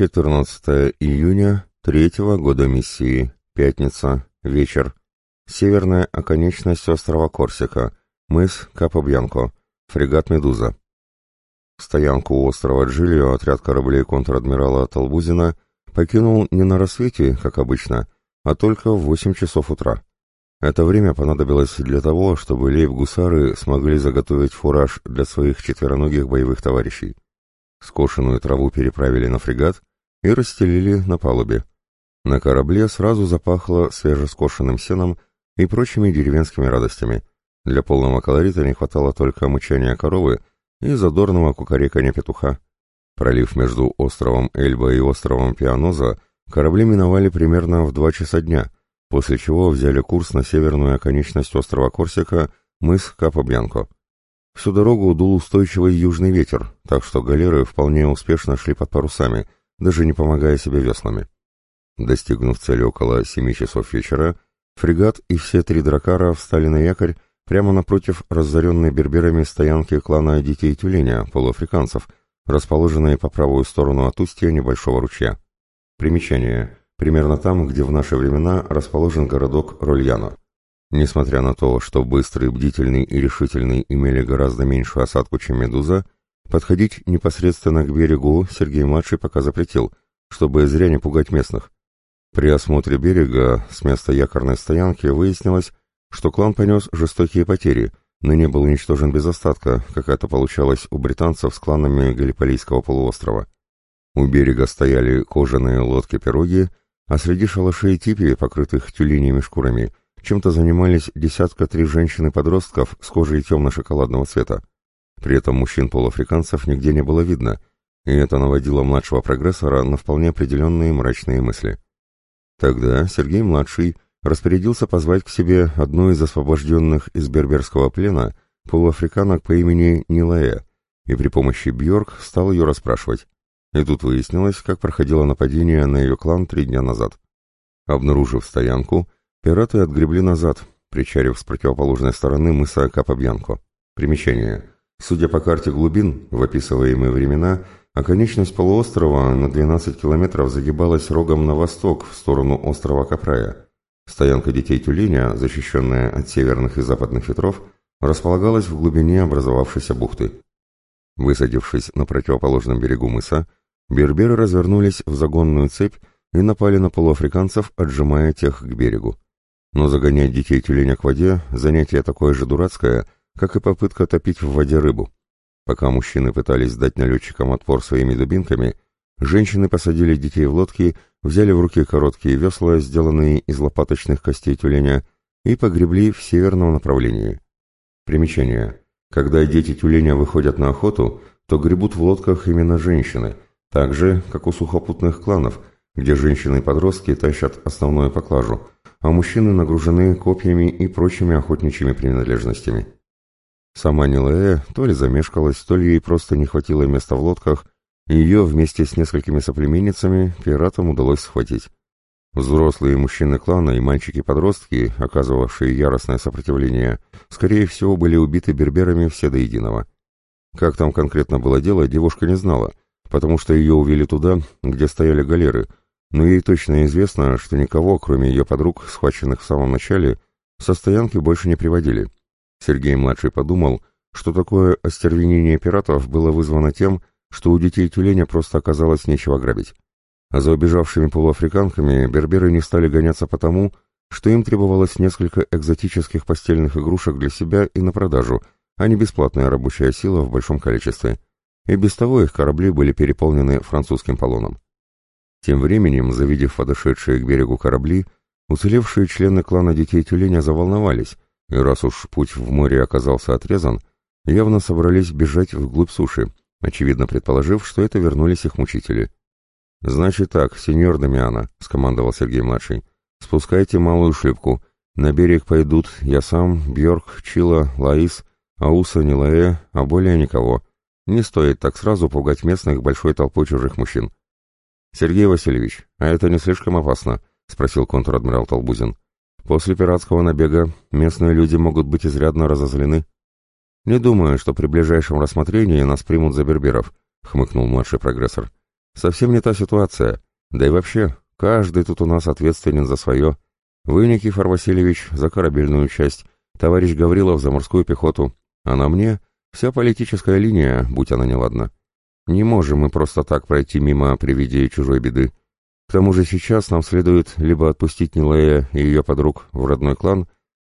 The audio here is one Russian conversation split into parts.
14 июня третьего года миссии. Пятница. Вечер. Северная оконечность острова Корсика. Мыс Капобьянко. Фрегат «Медуза». Стоянку у острова Джилио отряд кораблей контр-адмирала Толбузина покинул не на рассвете, как обычно, а только в 8 часов утра. Это время понадобилось для того, чтобы лейб-гусары смогли заготовить фураж для своих четвероногих боевых товарищей. Скошенную траву переправили на фрегат и расстелили на палубе. На корабле сразу запахло свежескошенным сеном и прочими деревенскими радостями. Для полного колорита не хватало только мычания коровы и задорного кукарекания петуха. Пролив между островом Эльба и островом Пианоза корабли миновали примерно в два часа дня, после чего взяли курс на северную оконечность острова Корсика, мыс Капа-Бьянко. Всю дорогу дул устойчивый южный ветер, так что галеры вполне успешно шли под парусами, даже не помогая себе веслами. Достигнув цели около семи часов вечера, фрегат и все три дракара встали на якорь прямо напротив разоренной берберами стоянки клана Детей Тюленя, полуафриканцев, расположенной по правую сторону от устья небольшого ручья. Примечание. Примерно там, где в наши времена расположен городок Рольяно. Несмотря на то, что Быстрый, Бдительный и Решительный имели гораздо меньшую осадку, чем Медуза, подходить непосредственно к берегу Сергей-младший пока запретил, чтобы зря не пугать местных. При осмотре берега с места якорной стоянки выяснилось, что клан понес жестокие потери, но не был уничтожен без остатка, как это получалось у британцев с кланами Галиполийского полуострова. У берега стояли кожаные лодки-пироги, а среди шалашей типи, покрытых тюленями шкурами, чем-то занимались десятка три женщины-подростков с кожей темно-шоколадного цвета. При этом мужчин-полуафриканцев нигде не было видно, и это наводило младшего прогрессора на вполне определенные мрачные мысли. Тогда Сергей-младший распорядился позвать к себе одну из освобожденных из берберского плена полуафриканок по имени Нилая, и при помощи Бьорк стал ее расспрашивать. И тут выяснилось, как проходило нападение на ее клан три дня назад. Обнаружив стоянку, Пираты отгребли назад, причарив с противоположной стороны мыса Капабьянко. Примечание. Судя по карте глубин, в описываемые времена, оконечность полуострова на 12 километров загибалась рогом на восток, в сторону острова Капрая. Стоянка детей тюленя, защищенная от северных и западных ветров, располагалась в глубине образовавшейся бухты. Высадившись на противоположном берегу мыса, берберы развернулись в загонную цепь и напали на полуафриканцев, отжимая тех к берегу. Но загонять детей тюленя к воде – занятие такое же дурацкое, как и попытка топить в воде рыбу. Пока мужчины пытались дать налетчикам отпор своими дубинками, женщины посадили детей в лодки, взяли в руки короткие весла, сделанные из лопаточных костей тюленя, и погребли в северном направлении. Примечание. Когда дети тюленя выходят на охоту, то гребут в лодках именно женщины, так же, как у сухопутных кланов, где женщины и подростки тащат основную поклажу – а мужчины нагружены копьями и прочими охотничьими принадлежностями. Сама Нилае то ли замешкалась, то ли ей просто не хватило места в лодках, и ее вместе с несколькими соплеменницами пиратам удалось схватить. Взрослые мужчины клана и мальчики-подростки, оказывавшие яростное сопротивление, скорее всего, были убиты берберами все до единого. Как там конкретно было дело, девушка не знала, потому что ее увели туда, где стояли галеры — но ей точно известно, что никого, кроме ее подруг, схваченных в самом начале, со стоянки больше не приводили. Сергей-младший подумал, что такое остервенение пиратов было вызвано тем, что у детей тюленя просто оказалось нечего грабить. А за убежавшими полуафриканками берберы не стали гоняться потому, что им требовалось несколько экзотических постельных игрушек для себя и на продажу, а не бесплатная рабочая сила в большом количестве. И без того их корабли были переполнены французским полоном. Тем временем, завидев подошедшие к берегу корабли, уцелевшие члены клана детей тюленя заволновались, и раз уж путь в море оказался отрезан, явно собрались бежать вглубь суши, очевидно предположив, что это вернулись их мучители. «Значит так, сеньор Дамиана», — скомандовал Сергей-младший, — «спускайте малую шлюпку. На берег пойдут я сам, Бьорк, Чила, Лаис, Ауса, Нилае, а более никого. Не стоит так сразу пугать местных большой толпой чужих мужчин. «Сергей Васильевич, а это не слишком опасно?» — спросил контр-адмирал Толбузин. «После пиратского набега местные люди могут быть изрядно разозлены». «Не думаю, что при ближайшем рассмотрении нас примут за берберов», — хмыкнул младший прогрессор. Совсем не та ситуация. Да и вообще, каждый тут у нас ответственен за свое. Вы, Никифор Васильевич, за корабельную часть, товарищ Гаврилов за морскую пехоту, а на мне вся политическая линия, будь она неладна. Не можем мы просто так пройти мимо при виде чужой беды. К тому же сейчас нам следует либо отпустить Нилея и ее подруг в родной клан,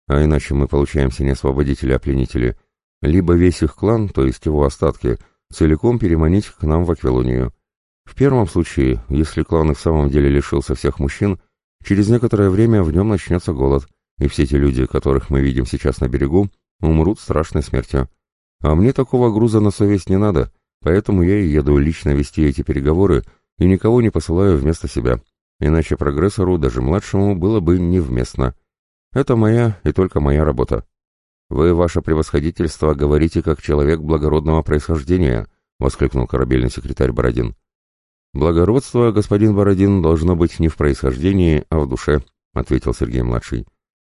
а иначе мы получаемся не освободители, а пленители, либо весь их клан, то есть его остатки, целиком переманить к нам в Аквилонию. В первом случае, если клан и в самом деле лишился всех мужчин, через некоторое время в нем начнется голод, и все те люди, которых мы видим сейчас на берегу, умрут страшной смертью. А мне такого груза на совесть не надо, поэтому я и еду лично вести эти переговоры и никого не посылаю вместо себя, иначе прогрессору, даже младшему, было бы невместно. Это моя и только моя работа. Вы, ваше превосходительство, говорите как человек благородного происхождения, воскликнул корабельный секретарь Бородин. Благородство, господин Бородин, должно быть не в происхождении, а в душе, ответил Сергей-младший.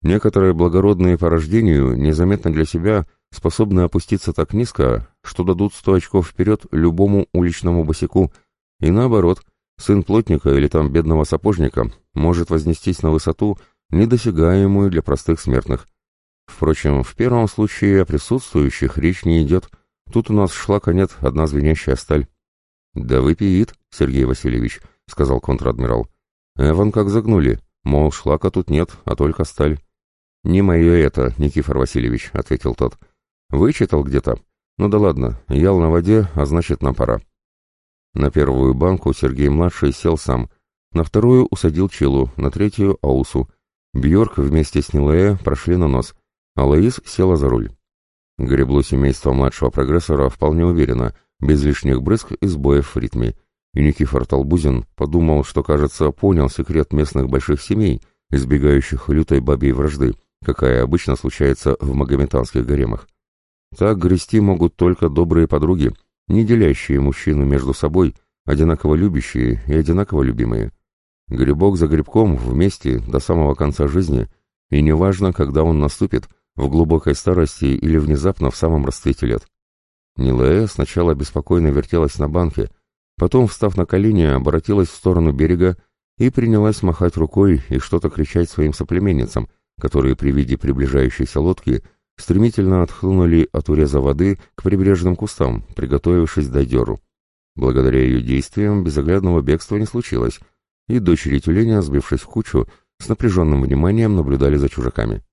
Некоторые благородные по рождению незаметно для себя способны опуститься так низко, что дадут сто очков вперед любому уличному босику, и наоборот, сын плотника или там бедного сапожника может вознестись на высоту, недосягаемую для простых смертных. Впрочем, в первом случае о присутствующих речь не идет. Тут у нас шла конец одна звенящая сталь. «Да выпиит, Сергей Васильевич», — сказал контр-адмирал. «Эван как загнули, мол, шлака тут нет, а только сталь». «Не мое это, Никифор Васильевич», — ответил тот. «Вычитал где-то? Ну да ладно, ял на воде, а значит, нам пора». На первую банку Сергей-младший сел сам, на вторую усадил Чилу, на третью — Аусу. Бьорк вместе с Нилея прошли на нос, а Лаис села за руль. Гребло семейство младшего прогрессора вполне уверенно, без лишних брызг и сбоев в ритме. И Никифор Толбузин подумал, что, кажется, понял секрет местных больших семей, избегающих лютой бабьей вражды, какая обычно случается в магометанских гаремах. Так грести могут только добрые подруги, не делящие мужчину между собой, одинаково любящие и одинаково любимые. Грибок за грибком вместе до самого конца жизни, и неважно, когда он наступит, в глубокой старости или внезапно в самом расцвете лет. Нилая сначала беспокойно вертелась на банке, потом, встав на колени, обратилась в сторону берега и принялась махать рукой и что-то кричать своим соплеменницам, которые при виде приближающейся лодки стремительно отхлынули от уреза воды к прибрежным кустам, приготовившись дать дёру. Благодаря ее действиям безоглядного бегства не случилось, и дочери тюленя, сбившись в кучу, с напряженным вниманием наблюдали за чужаками.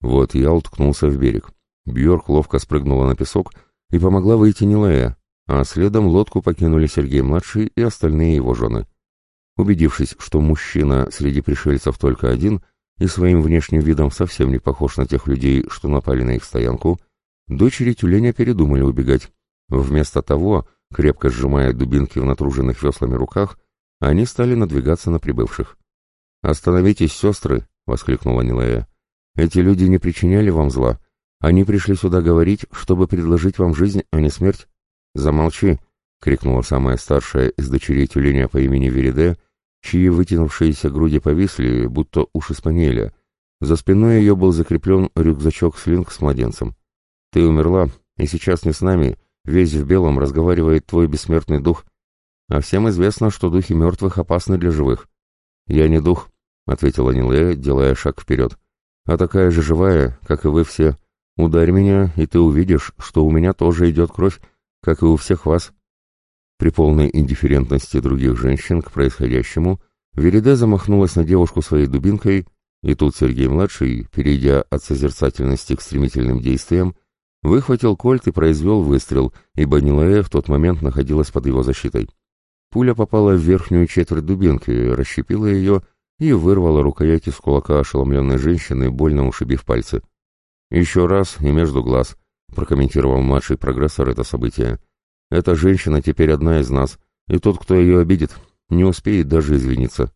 Вот я уткнулся в берег. Бьорк ловко спрыгнула на песок и помогла выйти Нилая, а следом лодку покинули Сергей-младший и остальные его жены. Убедившись, что мужчина среди пришельцев только один и своим внешним видом совсем не похож на тех людей, что напали на их стоянку, дочери тюленя передумали убегать. Вместо того, крепко сжимая дубинки в натруженных веслами руках, они стали надвигаться на прибывших. «Остановитесь, сестры!» — воскликнула Нилая. «Эти люди не причиняли вам зла. Они пришли сюда говорить, чтобы предложить вам жизнь, а не смерть». «Замолчи!» — крикнула самая старшая из дочерей тюленя по имени Вериде, чьи вытянувшиеся груди повисли, будто уши спаниеля. За спиной ее был закреплен рюкзачок-слинг с младенцем. «Ты умерла, и сейчас не с нами, весь в белом разговаривает твой бессмертный дух. А всем известно, что духи мертвых опасны для живых». «Я не дух», — ответила Нилея, делая шаг вперед. «А такая же живая, как и вы все. Ударь меня, и ты увидишь, что у меня тоже идет кровь, как и у всех вас». При полной индифферентности других женщин к происходящему, Вериде замахнулась на девушку своей дубинкой, и тут Сергей-младший, перейдя от созерцательности к стремительным действиям, выхватил кольт и произвел выстрел, ибо Нилае в тот момент находилась под его защитой. Пуля попала в верхнюю четверть дубинки, расщепила ее и вырвала рукоять из кулака ошеломленной женщины, больно ушибив пальцы. «Еще раз и между глаз», — прокомментировал младший прогрессор это событие. Эта женщина теперь одна из нас, и тот, кто ее обидит, не успеет даже извиниться.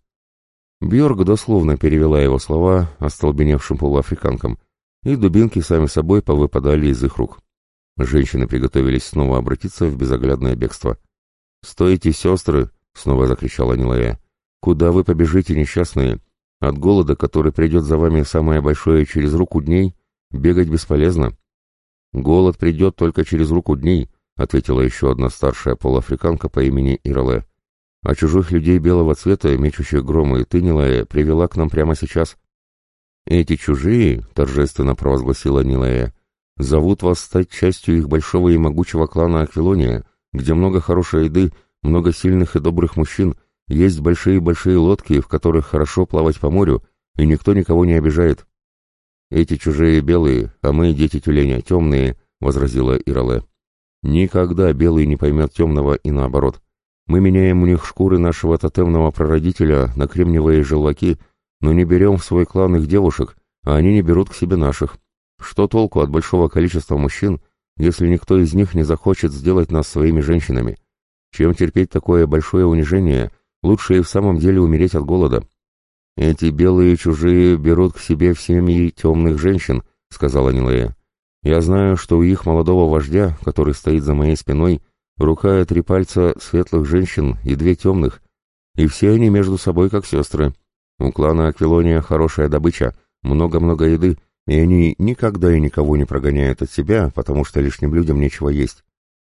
Бьорг дословно перевела его слова остолбеневшим полуафриканкам, и дубинки сами собой повыпадали из их рук. Женщины приготовились снова обратиться в безоглядное бегство. «Стойте, сестры!» — снова закричала Нилая. «Куда вы побежите, несчастные? От голода, который придет за вами самое большое через руку дней, бегать бесполезно. Голод придет только через руку дней, — ответила еще одна старшая полуафриканка по имени Ирале. а чужих людей белого цвета, мечущих громы, ты, Нилая, привела к нам прямо сейчас. Эти чужие, — торжественно провозгласила Нилая, — зовут вас стать частью их большого и могучего клана Аквилония, где много хорошей еды, много сильных и добрых мужчин, есть большие-большие лодки, в которых хорошо плавать по морю, и никто никого не обижает. Эти чужие белые, а мы, дети тюленя, темные, — возразила Ирале. Никогда белый не поймет темного и наоборот. Мы меняем у них шкуры нашего тотемного прародителя на кремниевые желваки, но не берем в свой клан их девушек, а они не берут к себе наших. Что толку от большого количества мужчин, если никто из них не захочет сделать нас своими женщинами? Чем терпеть такое большое унижение, лучше и в самом деле умереть от голода. Эти белые чужие берут к себе в семьи темных женщин, сказала Нилея. Я знаю, что у их молодого вождя, который стоит за моей спиной, рука и три пальца светлых женщин и две темных, и все они между собой как сестры. У клана Аквилония хорошая добыча, много-много еды, и они никогда и никого не прогоняют от себя, потому что лишним людям нечего есть.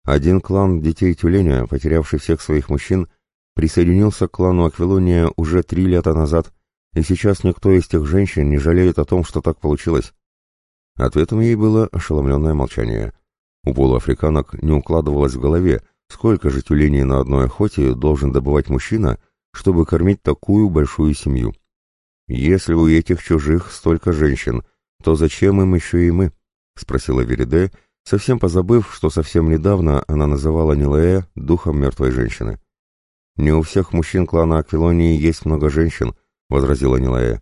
Один клан детей тюленя, потерявший всех своих мужчин, присоединился к клану Аквилония уже три лета назад, и сейчас никто из тех женщин не жалеет о том, что так получилось. Ответом ей было ошеломленное молчание. У полуафриканок не укладывалось в голове, сколько же тюленей на одной охоте должен добывать мужчина, чтобы кормить такую большую семью. «Если у этих чужих столько женщин, то зачем им еще и мы?» — спросила Вериде, совсем позабыв, что совсем недавно она называла Нилея духом мертвой женщины. «Не у всех мужчин клана Аквилонии есть много женщин», — возразила Нилея.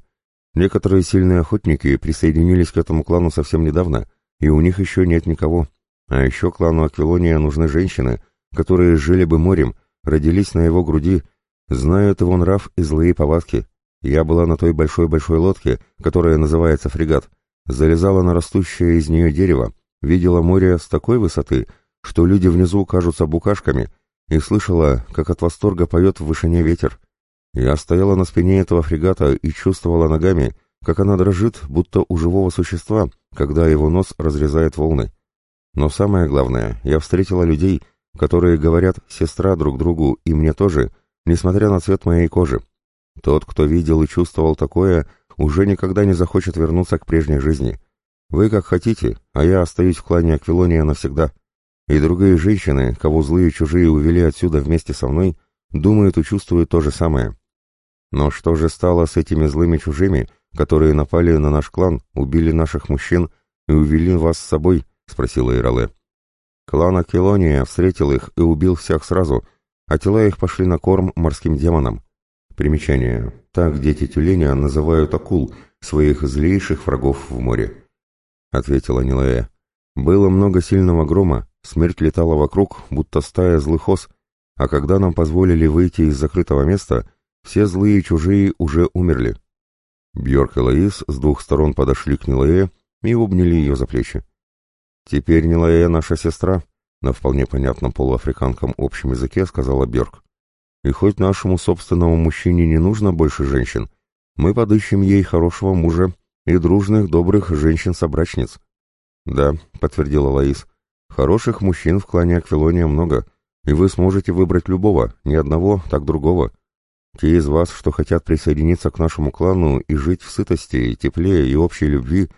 Некоторые сильные охотники присоединились к этому клану совсем недавно, и у них еще нет никого. А еще клану Аквилония нужны женщины, которые жили бы морем, родились на его груди, знают его нрав и злые повадки. Я была на той большой-большой лодке, которая называется фрегат, залезала на растущее из нее дерево, видела море с такой высоты, что люди внизу кажутся букашками, и слышала, как от восторга поет в вышине ветер. Я стояла на спине этого фрегата и чувствовала ногами, как она дрожит, будто у живого существа, когда его нос разрезает волны. Но самое главное, я встретила людей, которые говорят «сестра» друг другу и мне тоже, несмотря на цвет моей кожи. Тот, кто видел и чувствовал такое, уже никогда не захочет вернуться к прежней жизни. Вы как хотите, а я остаюсь в клане Аквилония навсегда. И другие женщины, кого злые чужие увели отсюда вместе со мной, думают и чувствуют то же самое. Но что же стало с этими злыми чужими, которые напали на наш клан, убили наших мужчин и увели вас с собой? — спросила Ирале. Клан Акелония встретил их и убил всех сразу, а тела их пошли на корм морским демонам. Примечание. Так дети тюленя называют акул, своих злейших врагов в море. Ответила Нилая. Было много сильного грома, смерть летала вокруг, будто стая злых ос, а когда нам позволили выйти из закрытого места, все злые чужие уже умерли. Бьорк и Лаис с двух сторон подошли к Нилае и обняли ее за плечи. «Теперь Нилая наша сестра», — на вполне понятном полуафриканском общем языке сказала Бьорк. «И хоть нашему собственному мужчине не нужно больше женщин, мы подыщем ей хорошего мужа и дружных добрых женщин-собрачниц». «Да», — подтвердила Лаис, — «хороших мужчин в клане Аквилония много, и вы сможете выбрать любого, не одного, так другого». Те из вас, что хотят присоединиться к нашему клану и жить в сытости, тепле и общей любви,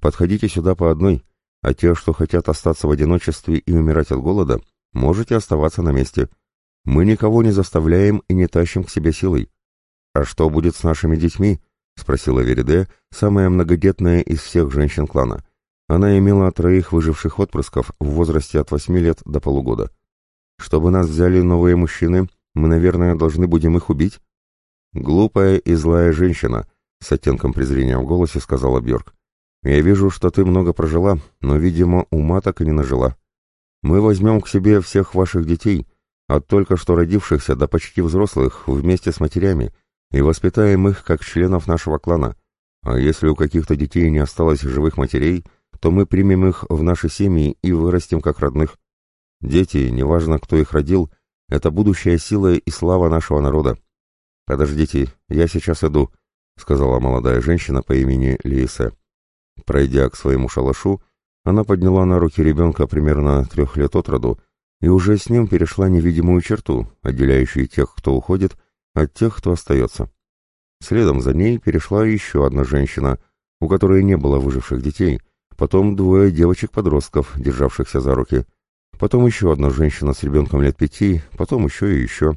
подходите сюда по одной, а те, что хотят остаться в одиночестве и умирать от голода, можете оставаться на месте. Мы никого не заставляем и не тащим к себе силой. А что будет с нашими детьми? спросила Вериде, самая многодетная из всех женщин клана. Она имела троих выживших отпрысков в возрасте от восьми лет до полугода. Чтобы нас взяли новые мужчины, мы, наверное, должны будем их убить?» «Глупая и злая женщина», — с оттенком презрения в голосе сказала Бьорк. «Я вижу, что ты много прожила, но, видимо, ума так и не нажила. Мы возьмем к себе всех ваших детей, от только что родившихся до почти взрослых, вместе с матерями, и воспитаем их как членов нашего клана. А если у каких-то детей не осталось живых матерей, то мы примем их в наши семьи и вырастим как родных. Дети, неважно, кто их родил, — это будущая сила и слава нашего народа. Подождите, я сейчас иду, сказала молодая женщина по имени Лиисе. Пройдя к своему шалашу, она подняла на руки ребенка примерно трех лет от роду и уже с ним перешла невидимую черту, отделяющую тех, кто уходит, от тех, кто остается. Следом за ней перешла еще одна женщина, у которой не было выживших детей, потом двое девочек-подростков, державшихся за руки, потом еще одна женщина с ребенком лет пяти, потом еще и еще.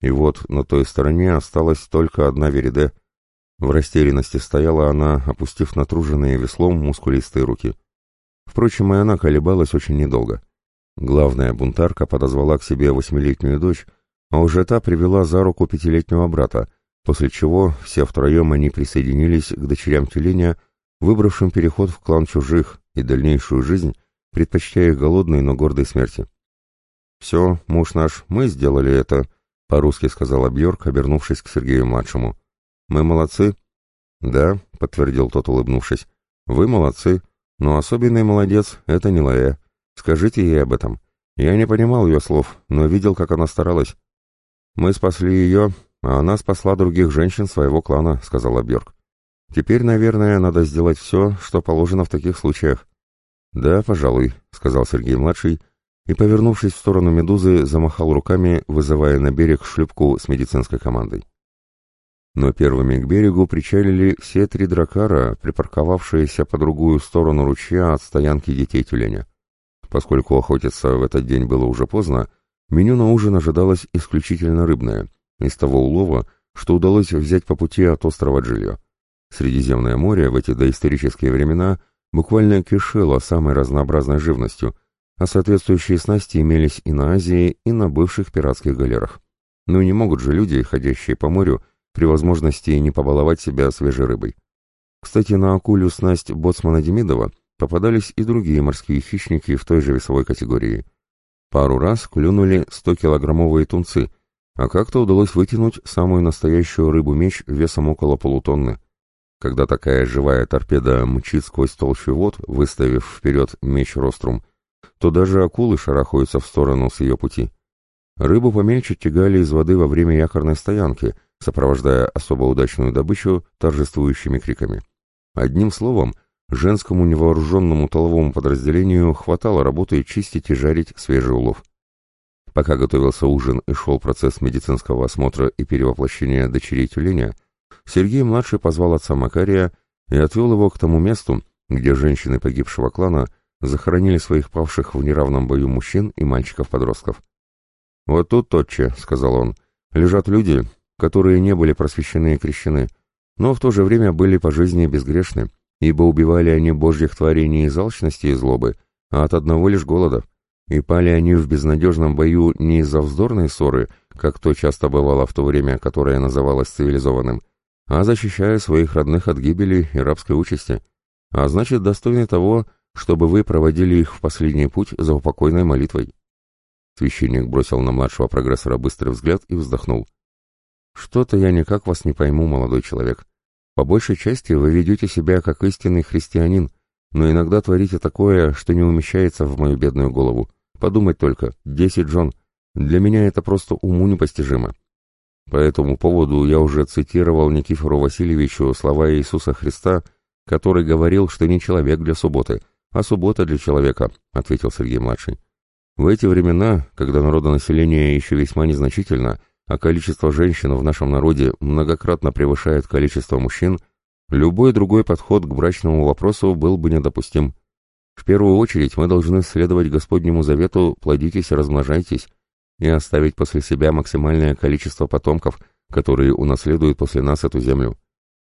И вот на той стороне осталась только одна Вериде. В растерянности стояла она, опустив натруженные веслом мускулистые руки. Впрочем, и она колебалась очень недолго. Главная бунтарка подозвала к себе восьмилетнюю дочь, а уже та привела за руку пятилетнего брата, после чего все втроем они присоединились к дочерям тюленя, выбравшим переход в клан чужих и дальнейшую жизнь, предпочтя их голодной, но гордой смерти. «Все, муж наш, мы сделали это», — по-русски сказала Бьорк, обернувшись к Сергею-младшему. «Мы молодцы?» «Да», — подтвердил тот, улыбнувшись. «Вы молодцы, но особенный молодец — это не Лая. Скажите ей об этом. Я не понимал ее слов, но видел, как она старалась. Мы спасли ее, а она спасла других женщин своего клана, сказала Бьорк. Теперь, наверное, надо сделать все, что положено в таких случаях. Да, пожалуй, сказал Сергей-младший, и, повернувшись в сторону Медузы, замахал руками, вызывая на берег шлюпку с медицинской командой. Но первыми к берегу причалили все три дракара, припарковавшиеся по другую сторону ручья от стоянки детей тюленя. Поскольку охотиться в этот день было уже поздно, меню на ужин ожидалось исключительно рыбное, из того улова, что удалось взять по пути от острова Джильо. Средиземное море в эти доисторические времена буквально кишело самой разнообразной живностью, а соответствующие снасти имелись и на Азии, и на бывших пиратских галерах. Но не могут же люди, ходящие по морю, при возможности не побаловать себя свежей рыбой. Кстати, на акулю снасть боцмана Демидова попадались и другие морские хищники в той же весовой категории. Пару раз клюнули 100-килограммовые тунцы, а как-то удалось вытянуть самую настоящую рыбу-меч весом около полутонны. Когда такая живая торпеда мчит сквозь толщу вод, выставив вперед меч рострум, то даже акулы шарахаются в сторону с ее пути. Рыбу помельче тягали из воды во время якорной стоянки, сопровождая особо удачную добычу торжествующими криками. Одним словом, женскому невооруженному толовому подразделению хватало работы чистить и жарить свежий улов. Пока готовился ужин и шел процесс медицинского осмотра и перевоплощения дочерей тюленя, Сергей-младший позвал отца Макария и отвел его к тому месту, где женщины погибшего клана захоронили своих павших в неравном бою мужчин и мальчиков-подростков. «Вот тут, тотче», — сказал он, — «лежат люди, которые не были просвещены и крещены, но в то же время были по жизни безгрешны, ибо убивали они божьих творений не из алчности и злобы, а от одного лишь голода, и пали они в безнадежном бою не из-за вздорной ссоры, как то часто бывало в то время, которое называлось цивилизованным, а защищая своих родных от гибели и рабской участи, а значит, достойны того, чтобы вы проводили их в последний путь за упокойной молитвой. Священник бросил на младшего прогрессора быстрый взгляд и вздохнул. «Что-то я никак вас не пойму, молодой человек. По большей части вы ведете себя как истинный христианин, но иногда творите такое, что не умещается в мою бедную голову. Подумать только, десять жен. Для меня это просто уму непостижимо. По этому поводу я уже цитировал Никифору Васильевичу слова Иисуса Христа, который говорил, что не человек для субботы, а суббота для человека, ответил Сергей-младший. В эти времена, когда народонаселение еще весьма незначительно, а количество женщин в нашем народе многократно превышает количество мужчин, любой другой подход к брачному вопросу был бы недопустим. В первую очередь мы должны следовать Господнему завету «плодитесь размножайтесь» и оставить после себя максимальное количество потомков, которые унаследуют после нас эту землю.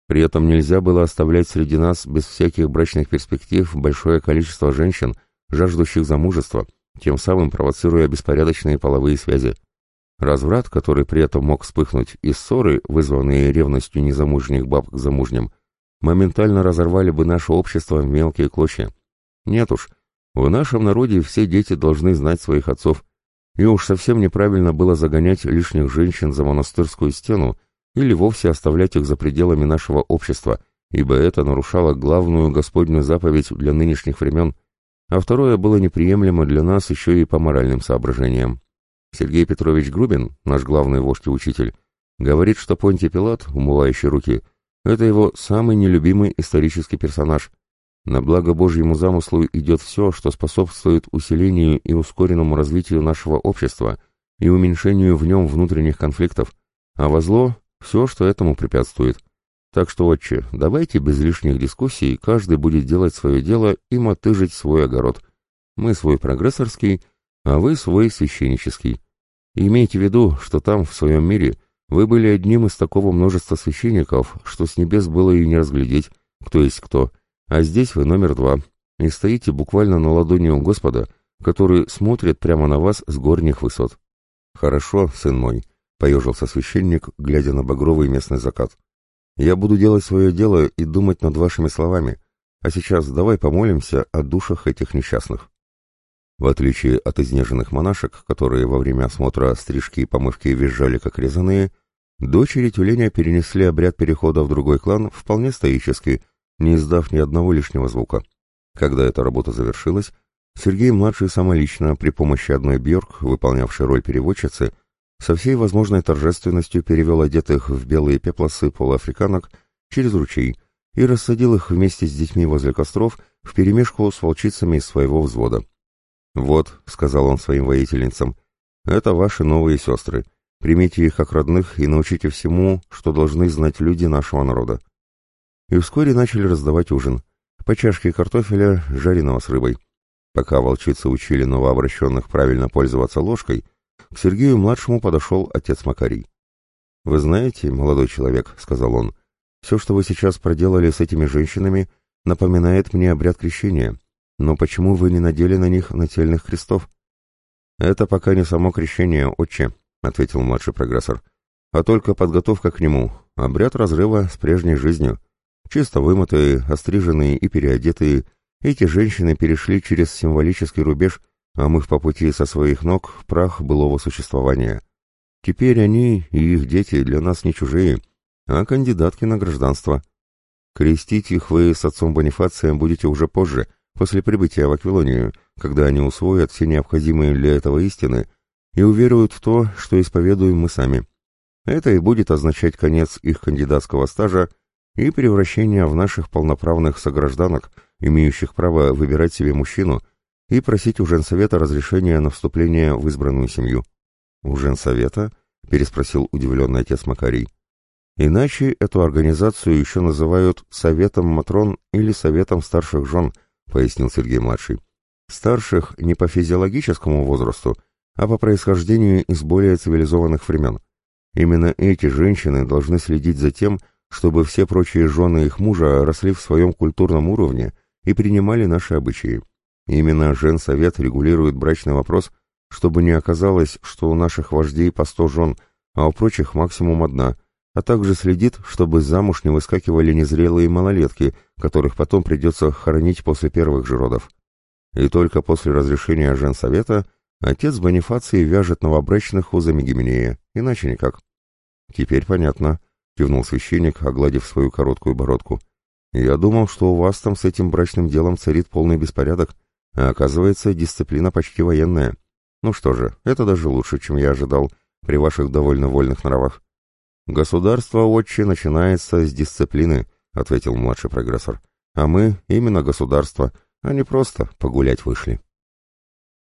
При этом нельзя было оставлять среди нас без всяких брачных перспектив большое количество женщин, жаждущих замужества, тем самым провоцируя беспорядочные половые связи. Разврат, который при этом мог вспыхнуть, и ссоры, вызванные ревностью незамужних баб к замужним, моментально разорвали бы наше общество в мелкие клочья. Нет уж, в нашем народе все дети должны знать своих отцов, и уж совсем неправильно было загонять лишних женщин за монастырскую стену или вовсе оставлять их за пределами нашего общества, ибо это нарушало главную Господнюю заповедь для нынешних времен, а второе было неприемлемо для нас еще и по моральным соображениям. Сергей Петрович Грубин, наш главный вождь и учитель, говорит, что Понтий Пилат, умывающий руки, это его самый нелюбимый исторический персонаж, На благо Божьему замыслу идет все, что способствует усилению и ускоренному развитию нашего общества и уменьшению в нем внутренних конфликтов, а во зло – все, что этому препятствует. Так что, отче, давайте без лишних дискуссий каждый будет делать свое дело и мотыжить свой огород. Мы свой прогрессорский, а вы свой священнический. имейте в виду, что там, в своем мире, вы были одним из такого множества священников, что с небес было и не разглядеть, кто есть кто, а здесь вы номер два, и стоите буквально на ладони у Господа, который смотрит прямо на вас с горних высот. «Хорошо, сын мой», — поежился священник, глядя на багровый местный закат. «Я буду делать свое дело и думать над вашими словами, а сейчас давай помолимся о душах этих несчастных». В отличие от изнеженных монашек, которые во время осмотра стрижки и помывки визжали как резаные, дочери тюленя перенесли обряд перехода в другой клан вполне стоически, не издав ни одного лишнего звука. Когда эта работа завершилась, Сергей-младший самолично, при помощи одной Бьорк, выполнявшей роль переводчицы, со всей возможной торжественностью перевел одетых в белые пеплосы полуафриканок через ручей и рассадил их вместе с детьми возле костров вперемешку с волчицами из своего взвода. «Вот», — сказал он своим воительницам, — «это ваши новые сестры. Примите их как родных и научите всему, что должны знать люди нашего народа». И вскоре начали раздавать ужин. По чашке картофеля, жареного с рыбой. Пока волчицы учили новообращенных правильно пользоваться ложкой, к Сергею-младшему подошел отец Макарий. «Вы знаете, молодой человек», — сказал он, — «все, что вы сейчас проделали с этими женщинами, напоминает мне обряд крещения». Но почему вы не надели на них нательных крестов? Это пока не само крещение, отче, ответил младший прогрессор, а только подготовка к нему, обряд разрыва с прежней жизнью. Чисто вымытые, остриженные и переодетые, эти женщины перешли через символический рубеж, омыв по пути со своих ног прах былого существования. Теперь они и их дети для нас не чужие, а кандидатки на гражданство. Крестить их вы с отцом Бонифацием будете уже позже, после прибытия в Аквилонию, когда они усвоят все необходимые для этого истины и уверуют в то, что исповедуем мы сами. Это и будет означать конец их кандидатского стажа и превращение в наших полноправных согражданок, имеющих право выбирать себе мужчину и просить у женсовета разрешения на вступление в избранную семью. «У женсовета?» — переспросил удивленный отец Макарий. «Иначе эту организацию еще называют Советом Матрон или Советом Старших Жен», — пояснил Сергей-младший. «Старших не по физиологическому возрасту, а по происхождению из более цивилизованных времен. Именно эти женщины должны следить за тем, чтобы все прочие жены их мужа росли в своем культурном уровне и принимали наши обычаи. Именно женсовет регулирует брачный вопрос, чтобы не оказалось, что у наших вождей по сто жен, а у прочих максимум одна — а также следит, чтобы замуж не выскакивали незрелые малолетки, которых потом придется хоронить после первых же родов. И только после разрешения женсовета отец Бонифаций вяжет новобрачных узами Гименея, иначе никак. «Теперь понятно», — кивнул священник, огладив свою короткую бородку. «Я думал, что у вас там с этим брачным делом царит полный беспорядок, а оказывается, дисциплина почти военная. Ну что же, это даже лучше, чем я ожидал при ваших довольно вольных нравах. «Государство, отче, начинается с дисциплины», — ответил младший прогрессор. «А мы именно государство, а не просто погулять вышли».